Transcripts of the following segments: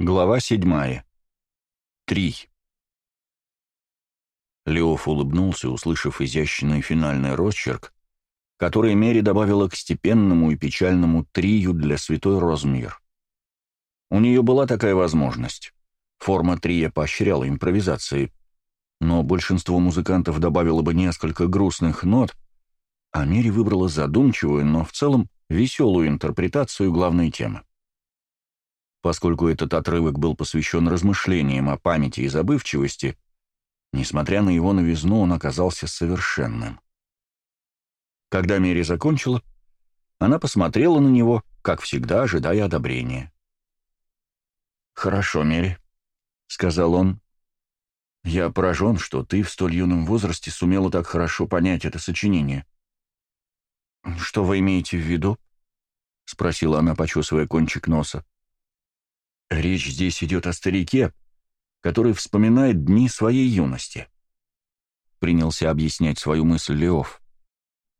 Глава седьмая. Три. Леоф улыбнулся, услышав изящный финальный росчерк, который Мери добавила к степенному и печальному трию для святой Розмир. У нее была такая возможность. Форма трия поощряла импровизации, но большинство музыкантов добавило бы несколько грустных нот, а Мери выбрала задумчивую, но в целом веселую интерпретацию главной темы поскольку этот отрывок был посвящен размышлениям о памяти и забывчивости, несмотря на его новизну, он оказался совершенным. Когда Мери закончила, она посмотрела на него, как всегда, ожидая одобрения. «Хорошо, Мери», — сказал он. «Я поражен, что ты в столь юном возрасте сумела так хорошо понять это сочинение». «Что вы имеете в виду?» — спросила она, почесывая кончик носа. Речь здесь идет о старике, который вспоминает дни своей юности. Принялся объяснять свою мысль Леов.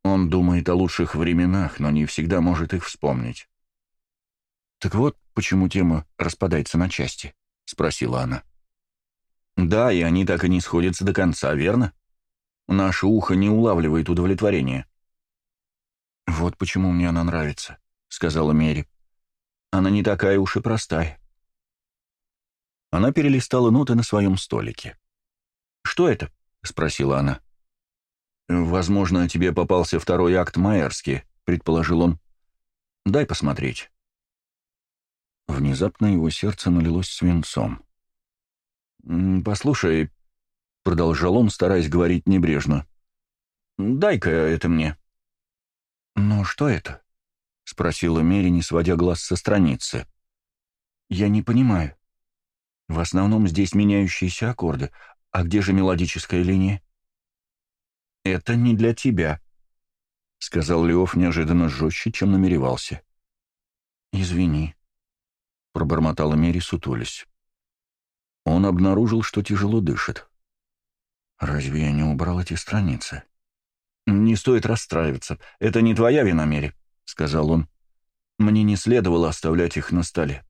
Он думает о лучших временах, но не всегда может их вспомнить. «Так вот, почему тема распадается на части?» — спросила она. «Да, и они так и не сходятся до конца, верно? Наше ухо не улавливает удовлетворения». «Вот почему мне она нравится», — сказала Мери. «Она не такая уж и простая. Она перелистала ноты на своем столике. «Что это?» — спросила она. «Возможно, тебе попался второй акт Майерски», — предположил он. «Дай посмотреть». Внезапно его сердце налилось свинцом. «Послушай», — продолжал он, стараясь говорить небрежно, — «дай-ка это мне». «Но что это?» — спросила Мери, не сводя глаз со страницы. «Я не понимаю». В основном здесь меняющиеся аккорды. А где же мелодическая линия? «Это не для тебя», — сказал Леоф неожиданно жестче, чем намеревался. «Извини», — пробормотала Мери, сутулись. Он обнаружил, что тяжело дышит. «Разве я не убрал эти страницы?» «Не стоит расстраиваться. Это не твоя вина, Мери», — сказал он. «Мне не следовало оставлять их на столе».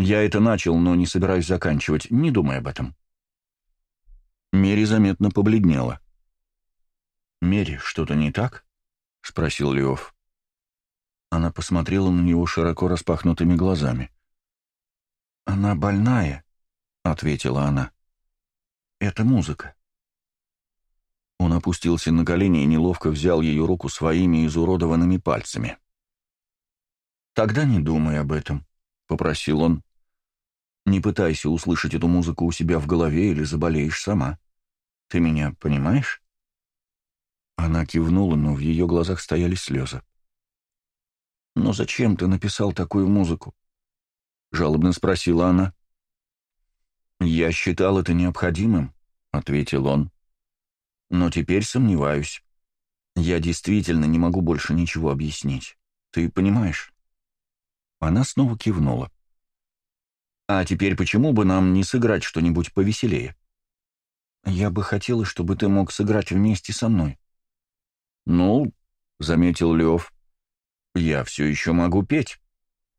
Я это начал, но не собираюсь заканчивать. Не думай об этом. Мери заметно побледнела. «Мери, что-то не так?» — спросил Лев. Она посмотрела на него широко распахнутыми глазами. «Она больная», — ответила она. «Это музыка». Он опустился на колени и неловко взял ее руку своими изуродованными пальцами. «Тогда не думай об этом», — попросил он. Не пытайся услышать эту музыку у себя в голове или заболеешь сама. Ты меня понимаешь?» Она кивнула, но в ее глазах стояли слезы. «Но зачем ты написал такую музыку?» — жалобно спросила она. «Я считал это необходимым», — ответил он. «Но теперь сомневаюсь. Я действительно не могу больше ничего объяснить. Ты понимаешь?» Она снова кивнула. А теперь почему бы нам не сыграть что-нибудь повеселее? Я бы хотела, чтобы ты мог сыграть вместе со мной. Ну, заметил Лев, я все еще могу петь.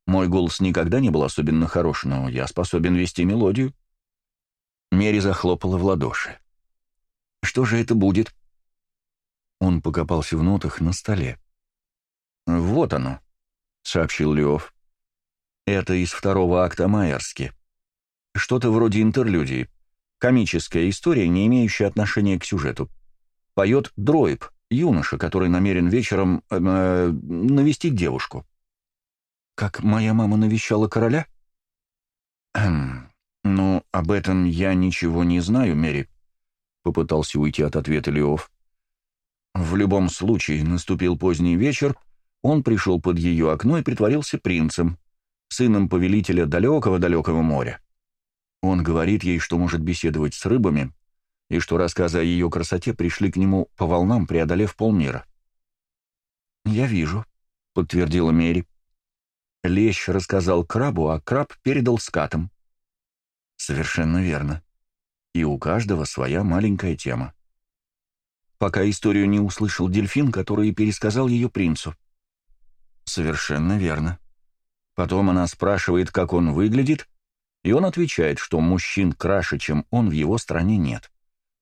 Мой голос никогда не был особенно хорош, но я способен вести мелодию. Мери захлопала в ладоши. Что же это будет? Он покопался в нотах на столе. Вот оно, сообщил Лев. Это из второго акта Майерски. Что-то вроде интерлюдии. Комическая история, не имеющая отношения к сюжету. Поет Дроиб, юноша, который намерен вечером эм, э, э, навестить девушку. «Как моя мама навещала короля?» эм, «Ну, об этом я ничего не знаю, Мэри», — попытался уйти от ответа Леов. В любом случае, наступил поздний вечер, он пришел под ее окно и притворился принцем сыном повелителя далекого-далекого моря. Он говорит ей, что может беседовать с рыбами, и что рассказы о ее красоте пришли к нему по волнам, преодолев полмира. «Я вижу», — подтвердила Мери. Лещ рассказал крабу, а краб передал скатам. «Совершенно верно. И у каждого своя маленькая тема». Пока историю не услышал дельфин, который пересказал ее принцу. «Совершенно верно», Потом она спрашивает, как он выглядит, и он отвечает, что мужчин краше, чем он, в его стране нет.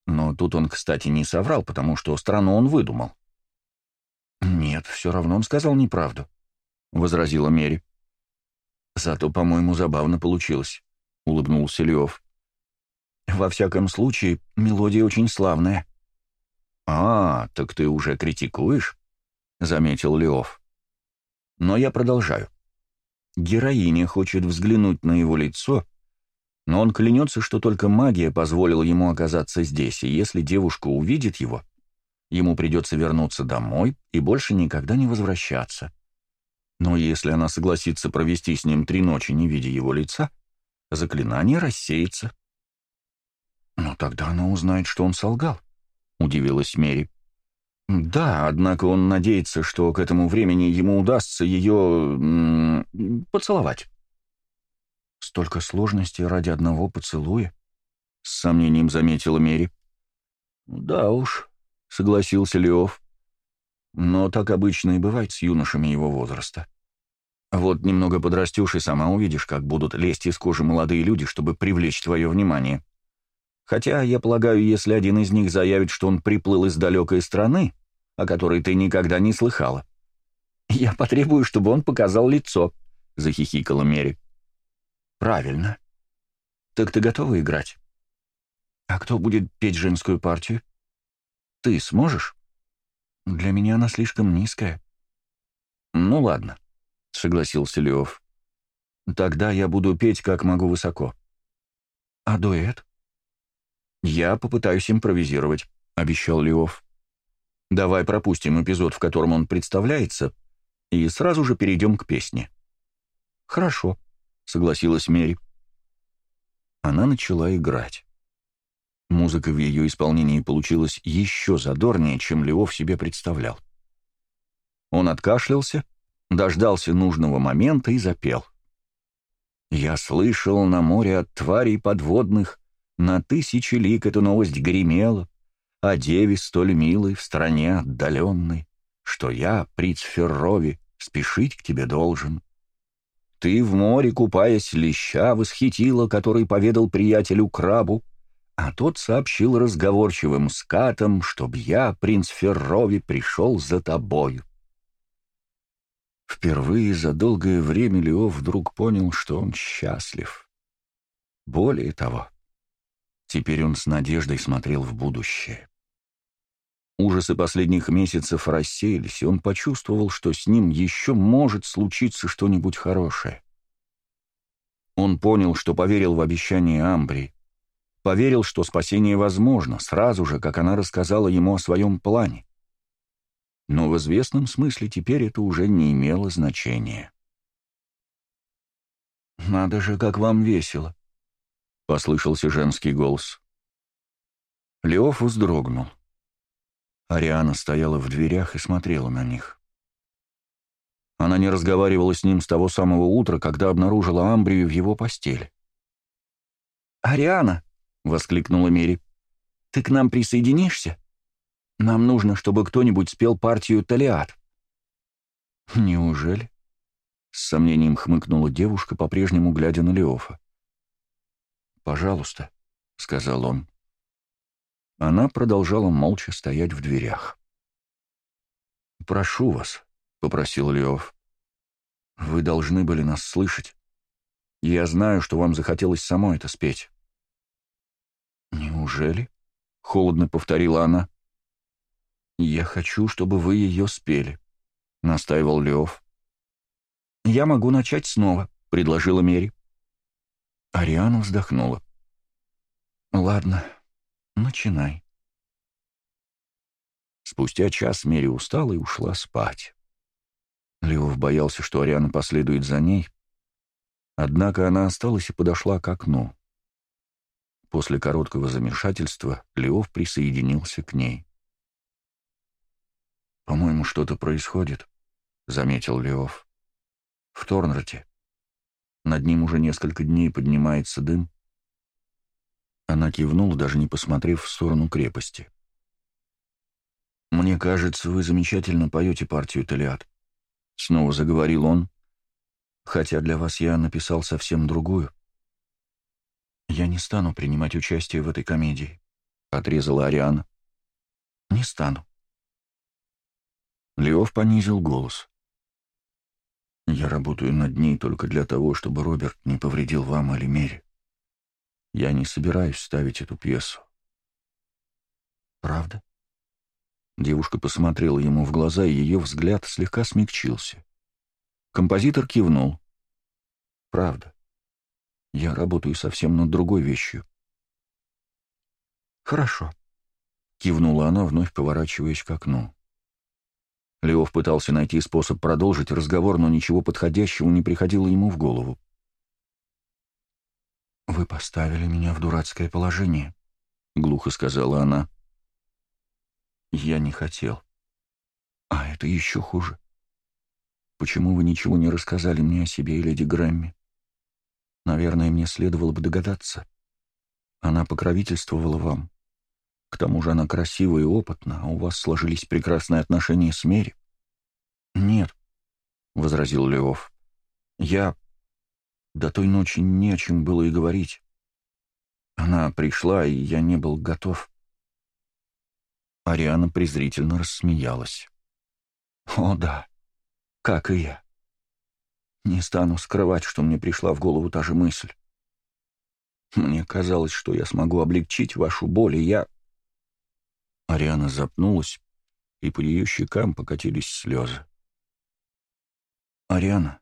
Но тут он, кстати, не соврал, потому что страну он выдумал. «Нет, все равно он сказал неправду», — возразила Мери. «Зато, по-моему, забавно получилось», — улыбнулся Лев. «Во всяком случае, мелодия очень славная». «А, так ты уже критикуешь?» — заметил Лев. «Но я продолжаю. Героиня хочет взглянуть на его лицо, но он клянется, что только магия позволила ему оказаться здесь, и если девушка увидит его, ему придется вернуться домой и больше никогда не возвращаться. Но если она согласится провести с ним три ночи, не видя его лица, заклинание рассеется. «Но тогда она узнает, что он солгал», — удивилась Мери. Да, однако он надеется, что к этому времени ему удастся ее... поцеловать. Столько сложностей ради одного поцелуя? С сомнением заметила Мери. Да уж, согласился Леов. Но так обычно и бывает с юношами его возраста. Вот немного подрастешь и сама увидишь, как будут лезть из кожи молодые люди, чтобы привлечь твое внимание. — Хотя, я полагаю, если один из них заявит, что он приплыл из далекой страны, о которой ты никогда не слыхала. «Я потребую, чтобы он показал лицо», — захихикала Мери. «Правильно. Так ты готова играть?» «А кто будет петь женскую партию?» «Ты сможешь?» «Для меня она слишком низкая». «Ну ладно», — согласился Леов. «Тогда я буду петь как могу высоко». «А дуэт?» «Я попытаюсь импровизировать», — обещал Леов. «Давай пропустим эпизод, в котором он представляется, и сразу же перейдем к песне». «Хорошо», — согласилась Мэри. Она начала играть. Музыка в ее исполнении получилась еще задорнее, чем Леов себе представлял. Он откашлялся, дождался нужного момента и запел. «Я слышал на море от тварей подводных на тысячи лик эту новость гремела, а о деве столь милой в стране отдаленной, что я, приц Феррови, спешить к тебе должен. Ты в море, купаясь, леща восхитила, который поведал приятелю крабу, а тот сообщил разговорчивым скатом, чтоб я, принц Феррови, пришел за тобою. Впервые за долгое время Лео вдруг понял, что он счастлив. Более того, Теперь он с надеждой смотрел в будущее. Ужасы последних месяцев рассеялись, и он почувствовал, что с ним еще может случиться что-нибудь хорошее. Он понял, что поверил в обещание Амбри, поверил, что спасение возможно, сразу же, как она рассказала ему о своем плане. Но в известном смысле теперь это уже не имело значения. «Надо же, как вам весело!» — послышался женский голос. Леоф вздрогнул. Ариана стояла в дверях и смотрела на них. Она не разговаривала с ним с того самого утра, когда обнаружила Амбрию в его постели. «Ариана!» — воскликнула Мири. «Ты к нам присоединишься? Нам нужно, чтобы кто-нибудь спел партию «Талиат». «Неужели?» — с сомнением хмыкнула девушка, по-прежнему глядя на Леофа. «Пожалуйста», — сказал он. Она продолжала молча стоять в дверях. «Прошу вас», — попросил Лев. «Вы должны были нас слышать. Я знаю, что вам захотелось само это спеть». «Неужели?» — холодно повторила она. «Я хочу, чтобы вы ее спели», — настаивал Лев. «Я могу начать снова», — предложила Мери. Ариана вздохнула. «Ладно, начинай». Спустя час Мери устала и ушла спать. Леов боялся, что Ариана последует за ней, однако она осталась и подошла к окну. После короткого замешательства Леов присоединился к ней. «По-моему, что-то происходит», — заметил Леов. «В Торнрате». Над ним уже несколько дней поднимается дым. Она кивнула, даже не посмотрев в сторону крепости. «Мне кажется, вы замечательно поете партию Талиат», — снова заговорил он, «хотя для вас я написал совсем другую». «Я не стану принимать участие в этой комедии», — отрезала Ариана. «Не стану». Леов понизил голос. Я работаю над ней только для того, чтобы Роберт не повредил вам или Мере. Я не собираюсь ставить эту пьесу. Правда? Девушка посмотрела ему в глаза, и ее взгляд слегка смягчился. Композитор кивнул. Правда. Я работаю совсем над другой вещью. Хорошо. Кивнула она, вновь поворачиваясь к окну. Леов пытался найти способ продолжить разговор, но ничего подходящего не приходило ему в голову. «Вы поставили меня в дурацкое положение», — глухо сказала она. «Я не хотел. А это еще хуже. Почему вы ничего не рассказали мне о себе и леди Грэмми? Наверное, мне следовало бы догадаться. Она покровительствовала вам, к тому же она красива и опытна, а у вас сложились прекрасные отношения с Мери. Нет, — возразил Львов. Я... До той ночи не о чем было и говорить. Она пришла, и я не был готов. Ариана презрительно рассмеялась. О да, как и я. Не стану скрывать, что мне пришла в голову та же мысль. Мне казалось, что я смогу облегчить вашу боль, и я... Ариана запнулась, и по ее щекам покатились слезы. «Ариана,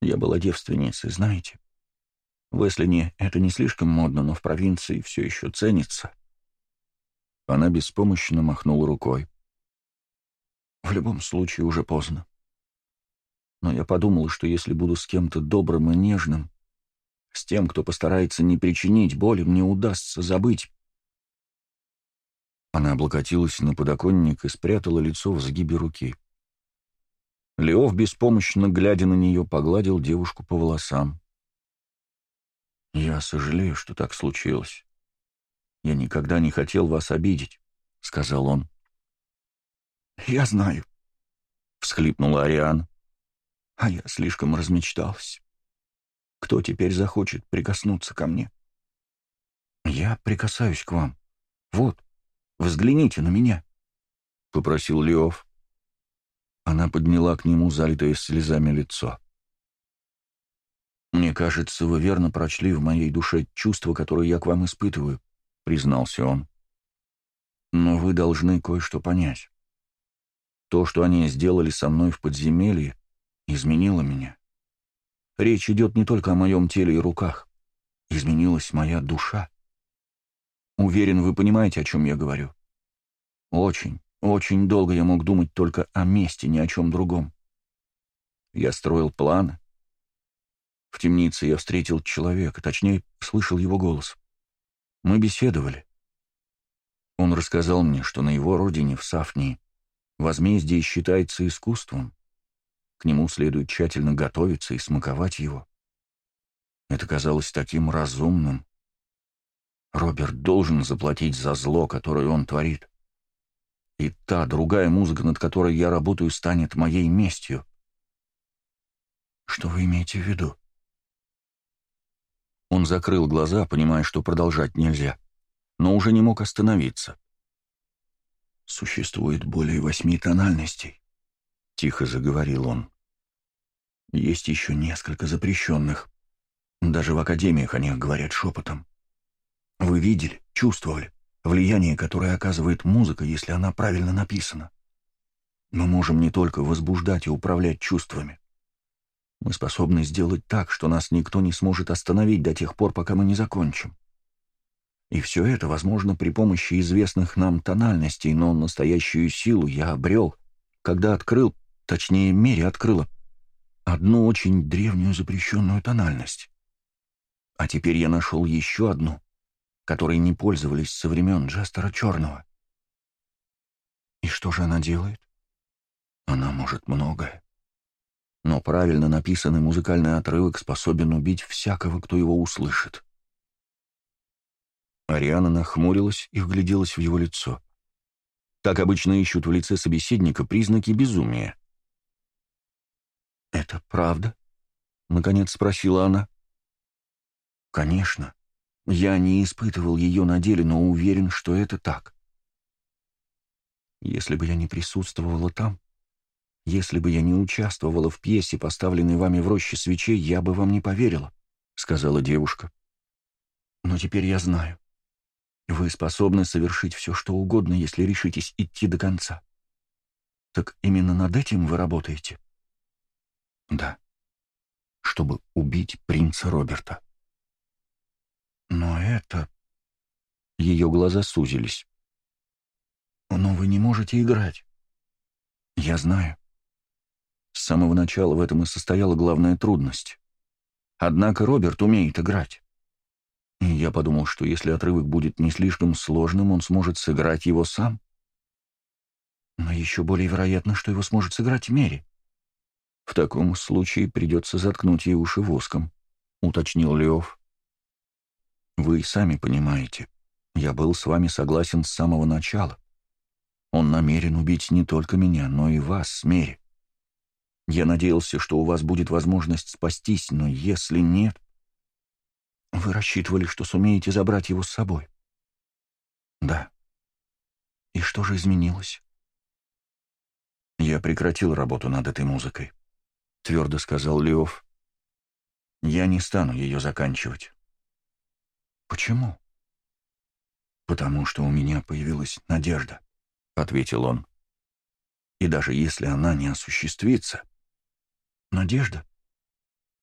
я была девственницей, знаете? В Эслине это не слишком модно, но в провинции все еще ценится». Она беспомощно махнула рукой. «В любом случае уже поздно. Но я подумала, что если буду с кем-то добрым и нежным, с тем, кто постарается не причинить боли, мне удастся забыть она облокотилась на подоконник и спрятала лицо в сгибе руки. Леов, беспомощно глядя на нее, погладил девушку по волосам. «Я сожалею, что так случилось. Я никогда не хотел вас обидеть», — сказал он. «Я знаю», — всхлипнула Ариан. «А я слишком размечталась. Кто теперь захочет прикоснуться ко мне?» «Я прикасаюсь к вам. Вот», Взгляните на меня», — попросил Леов. Она подняла к нему залитое слезами лицо. «Мне кажется, вы верно прочли в моей душе чувства, которые я к вам испытываю», — признался он. «Но вы должны кое-что понять. То, что они сделали со мной в подземелье, изменило меня. Речь идет не только о моем теле и руках. Изменилась моя душа. Уверен, вы понимаете, о чем я говорю. Очень, очень долго я мог думать только о месте, ни о чем другом. Я строил планы. В темнице я встретил человека, точнее, слышал его голос. Мы беседовали. Он рассказал мне, что на его родине, в Сафнии, возмездие считается искусством. К нему следует тщательно готовиться и смаковать его. Это казалось таким разумным. Роберт должен заплатить за зло, которое он творит. И та другая музыка, над которой я работаю, станет моей местью. Что вы имеете в виду? Он закрыл глаза, понимая, что продолжать нельзя, но уже не мог остановиться. «Существует более восьми тональностей», — тихо заговорил он. «Есть еще несколько запрещенных. Даже в академиях о них говорят шепотом. Вы видели, чувствовали влияние, которое оказывает музыка, если она правильно написана. Мы можем не только возбуждать и управлять чувствами. Мы способны сделать так, что нас никто не сможет остановить до тех пор, пока мы не закончим. И все это возможно при помощи известных нам тональностей, но настоящую силу я обрел, когда открыл, точнее, мере открыла, одну очень древнюю запрещенную тональность. А теперь я нашел еще одну, которой не пользовались со времен Джастера Черного. И что же она делает? Она может многое. Но правильно написанный музыкальный отрывок способен убить всякого, кто его услышит. Ариана нахмурилась и вгляделась в его лицо. Так обычно ищут в лице собеседника признаки безумия. «Это правда?» — наконец спросила она. «Конечно», я не испытывал ее на деле, но уверен, что это так. Если бы я не присутствовала там, если бы я не участвовала в пьесе, поставленной вами в роще свечей, я бы вам не поверила, — сказала девушка. Но теперь я знаю. Вы способны совершить все, что угодно, если решитесь идти до конца. Так именно над этим вы работаете? Да. Чтобы убить принца Роберта. «Но это...» Ее глаза сузились. «Но вы не можете играть». «Я знаю». С самого начала в этом и состояла главная трудность. Однако Роберт умеет играть. И я подумал, что если отрывок будет не слишком сложным, он сможет сыграть его сам. Но еще более вероятно, что его сможет сыграть Мери. В таком случае придется заткнуть ей уши воском, — уточнил Леов. Вы и сами понимаете, я был с вами согласен с самого начала. Он намерен убить не только меня, но и вас, Мери. Я надеялся, что у вас будет возможность спастись, но если нет... Вы рассчитывали, что сумеете забрать его с собой? Да. И что же изменилось? Я прекратил работу над этой музыкой, твердо сказал Леов. Я не стану ее заканчивать. «Почему?» «Потому что у меня появилась надежда», — ответил он. «И даже если она не осуществится...» «Надежда?»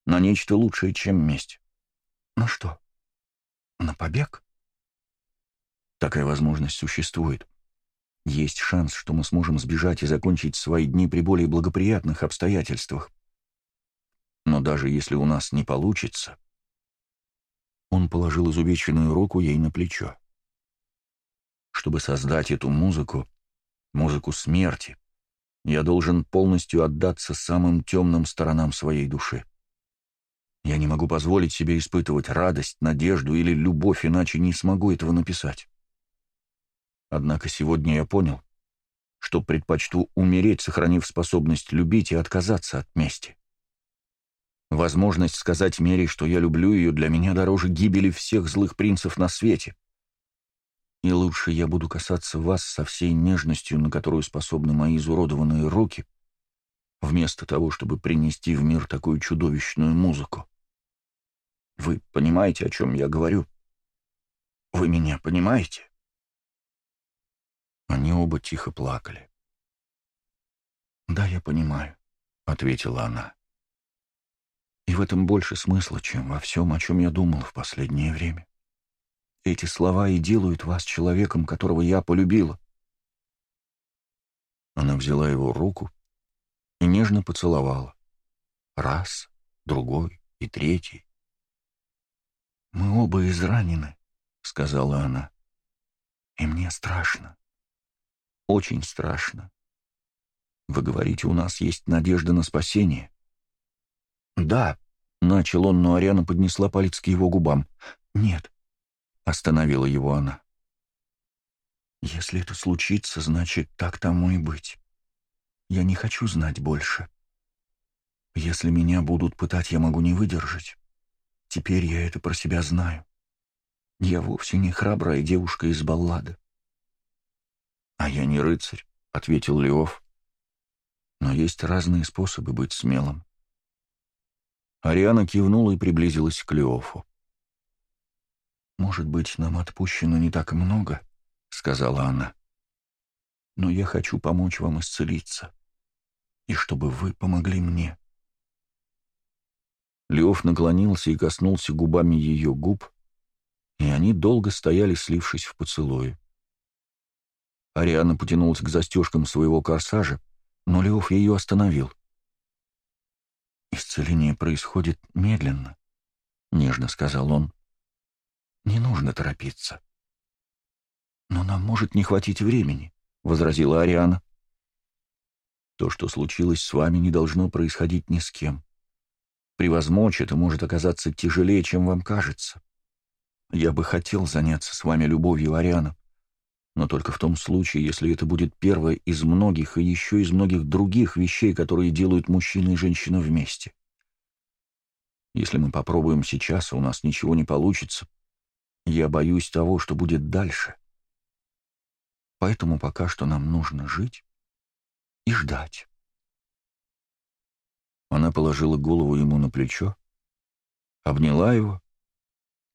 «На нечто лучшее, чем месть». «На что? На побег?» «Такая возможность существует. Есть шанс, что мы сможем сбежать и закончить свои дни при более благоприятных обстоятельствах. Но даже если у нас не получится...» Он положил изувеченную руку ей на плечо. Чтобы создать эту музыку, музыку смерти, я должен полностью отдаться самым темным сторонам своей души. Я не могу позволить себе испытывать радость, надежду или любовь, иначе не смогу этого написать. Однако сегодня я понял, что предпочту умереть, сохранив способность любить и отказаться от мести. Возможность сказать Мере, что я люблю ее, для меня дороже гибели всех злых принцев на свете. И лучше я буду касаться вас со всей нежностью, на которую способны мои изуродованные руки, вместо того, чтобы принести в мир такую чудовищную музыку. Вы понимаете, о чем я говорю? Вы меня понимаете?» Они оба тихо плакали. «Да, я понимаю», — ответила она. И в этом больше смысла, чем во всем, о чем я думал в последнее время. Эти слова и делают вас человеком, которого я полюбила. Она взяла его руку и нежно поцеловала. Раз, другой и третий. «Мы оба изранены», — сказала она. «И мне страшно. Очень страшно. Вы говорите, у нас есть надежда на спасение. «Да», — начал он, но Ариана поднесла палец к его губам. «Нет», — остановила его она. «Если это случится, значит, так тому и быть. Я не хочу знать больше. Если меня будут пытать, я могу не выдержать. Теперь я это про себя знаю. Я вовсе не храбрая девушка из баллады». «А я не рыцарь», — ответил Леоф. «Но есть разные способы быть смелым. Ариана кивнула и приблизилась к Леофу. «Может быть, нам отпущено не так много?» — сказала она. «Но я хочу помочь вам исцелиться. И чтобы вы помогли мне». Леоф наклонился и коснулся губами ее губ, и они долго стояли, слившись в поцелуе. Ариана потянулась к застежкам своего корсажа, но Леоф ее остановил. «Исцеление происходит медленно», — нежно сказал он. «Не нужно торопиться». «Но нам может не хватить времени», — возразила Ариана. «То, что случилось с вами, не должно происходить ни с кем. Превозмочь это может оказаться тяжелее, чем вам кажется. Я бы хотел заняться с вами любовью, Ариана, но только в том случае, если это будет первое из многих и еще из многих других вещей, которые делают мужчина и женщина вместе. Если мы попробуем сейчас, а у нас ничего не получится, я боюсь того, что будет дальше. Поэтому пока что нам нужно жить и ждать. Она положила голову ему на плечо, обняла его,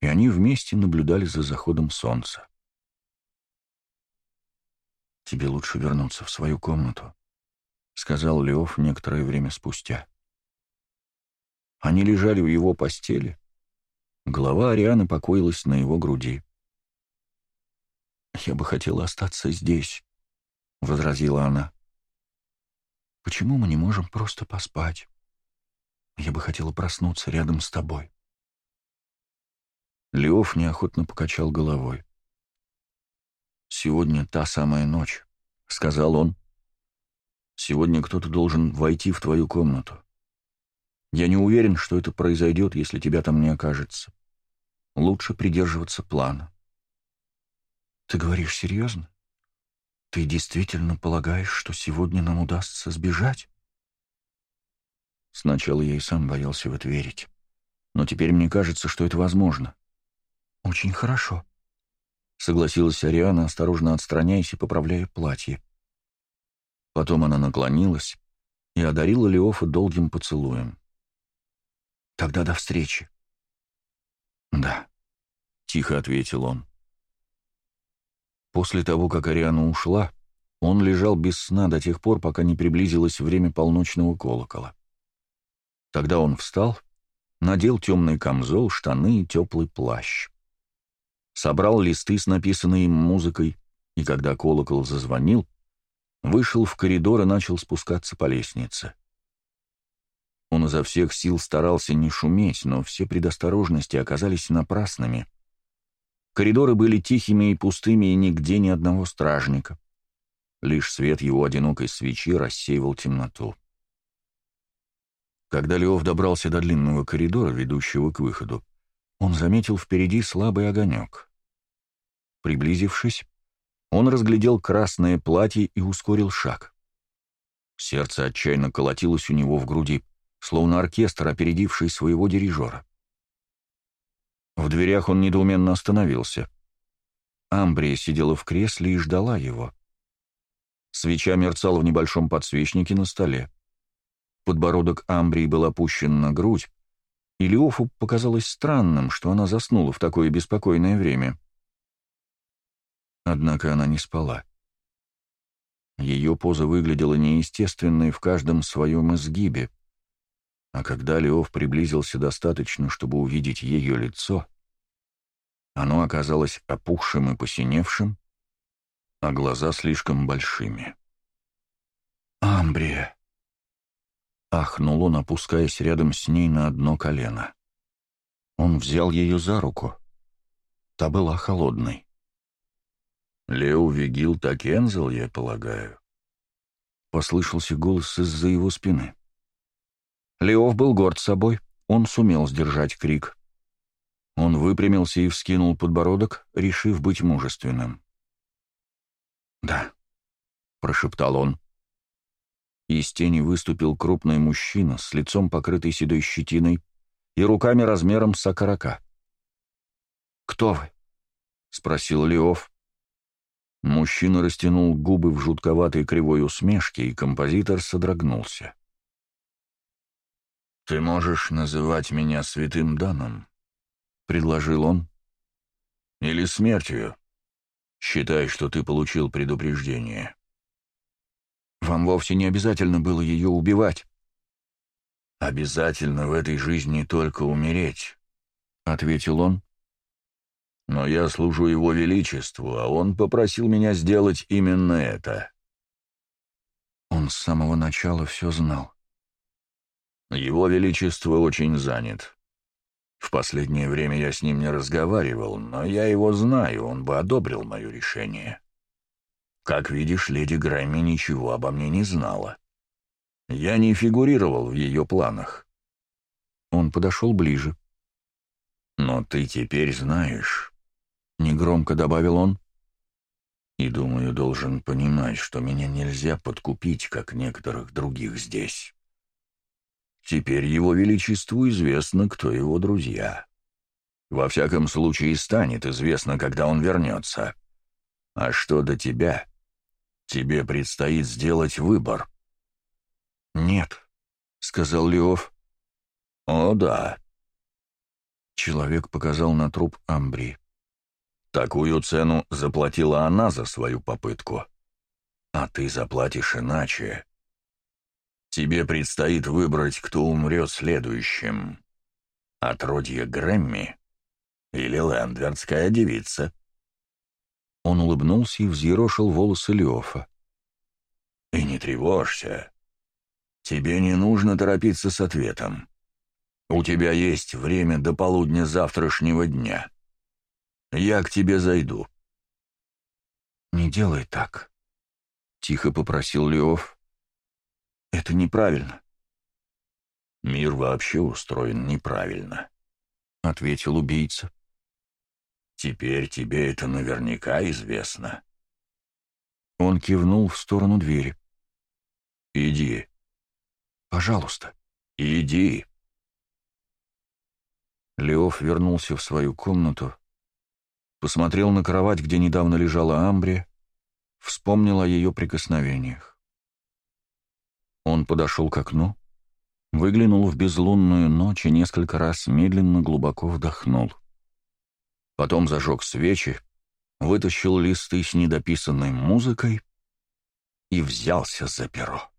и они вместе наблюдали за заходом солнца. «Тебе лучше вернуться в свою комнату», — сказал Леоф некоторое время спустя. Они лежали у его постели. Голова Арианы покоилась на его груди. «Я бы хотела остаться здесь», — возразила она. «Почему мы не можем просто поспать? Я бы хотела проснуться рядом с тобой». Леоф неохотно покачал головой. «Сегодня та самая ночь», — сказал он. «Сегодня кто-то должен войти в твою комнату. Я не уверен, что это произойдет, если тебя там не окажется. Лучше придерживаться плана». «Ты говоришь серьезно? Ты действительно полагаешь, что сегодня нам удастся сбежать?» Сначала я и сам боялся в это верить. Но теперь мне кажется, что это возможно. «Очень хорошо», — согласилась Ариана, осторожно отстраняясь и поправляя платье. Потом она наклонилась и одарила Леофа долгим поцелуем. «Тогда до встречи». «Да», — тихо ответил он. После того, как Ариана ушла, он лежал без сна до тех пор, пока не приблизилось время полночного колокола. Тогда он встал, надел темный камзол, штаны и теплый плащ собрал листы с написанной им музыкой, и когда колокол зазвонил, вышел в коридор и начал спускаться по лестнице. Он изо всех сил старался не шуметь, но все предосторожности оказались напрасными. Коридоры были тихими и пустыми, и нигде ни одного стражника. Лишь свет его одинокой свечи рассеивал темноту. Когда Леов добрался до длинного коридора, ведущего к выходу, он заметил впереди слабый огонек. Приблизившись, он разглядел красное платье и ускорил шаг. Сердце отчаянно колотилось у него в груди, словно оркестр, опередивший своего дирижера. В дверях он недоуменно остановился. Амбрия сидела в кресле и ждала его. Свеча мерцала в небольшом подсвечнике на столе. Подбородок Амбрии был опущен на грудь, и Леофу показалось странным, что она заснула в такое беспокойное время. — Однако она не спала. Ее поза выглядела неестественной в каждом своем изгибе, а когда Леов приблизился достаточно, чтобы увидеть ее лицо, оно оказалось опухшим и посиневшим, а глаза слишком большими. «Амбрия!» — ахнул он, опускаясь рядом с ней на одно колено. Он взял ее за руку. Та была холодной. Лео Вигил Такензел, я полагаю. Послышался голос из-за его спины. Леов был горд собой, он сумел сдержать крик. Он выпрямился и вскинул подбородок, решив быть мужественным. «Да», — прошептал он. Из тени выступил крупный мужчина с лицом, покрытый седой щетиной, и руками размером с окорока. «Кто вы?» — спросил Леов. Мужчина растянул губы в жутковатой кривой усмешке, и композитор содрогнулся. «Ты можешь называть меня святым Даном?» — предложил он. «Или смертью. Считай, что ты получил предупреждение». «Вам вовсе не обязательно было ее убивать». «Обязательно в этой жизни только умереть», — ответил он, но я служу его величеству, а он попросил меня сделать именно это. Он с самого начала все знал. Его величество очень занят. В последнее время я с ним не разговаривал, но я его знаю, он бы одобрил мое решение. Как видишь, леди Грэмми ничего обо мне не знала. Я не фигурировал в ее планах. Он подошел ближе. Но ты теперь знаешь. — негромко добавил он. «И думаю, должен понимать, что меня нельзя подкупить, как некоторых других здесь. Теперь его величеству известно, кто его друзья. Во всяком случае, станет известно, когда он вернется. А что до тебя? Тебе предстоит сделать выбор». «Нет», — сказал Леов. «О, да», Человек показал на труп Амбри. Такую цену заплатила она за свою попытку. А ты заплатишь иначе. Тебе предстоит выбрать, кто умрет следующим. Отродье Грэмми или лэндвердская девица. Он улыбнулся и взъерошил волосы Леофа. «И не тревожься. Тебе не нужно торопиться с ответом. У тебя есть время до полудня завтрашнего дня». Я к тебе зайду». «Не делай так», — тихо попросил Леов. «Это неправильно». «Мир вообще устроен неправильно», — ответил убийца. «Теперь тебе это наверняка известно». Он кивнул в сторону двери. «Иди». «Пожалуйста». «Иди». Леов вернулся в свою комнату, посмотрел на кровать, где недавно лежала Амбри, вспомнил о ее прикосновениях. Он подошел к окну, выглянул в безлунную ночь и несколько раз медленно глубоко вдохнул. Потом зажег свечи, вытащил листы с недописанной музыкой и взялся за перо.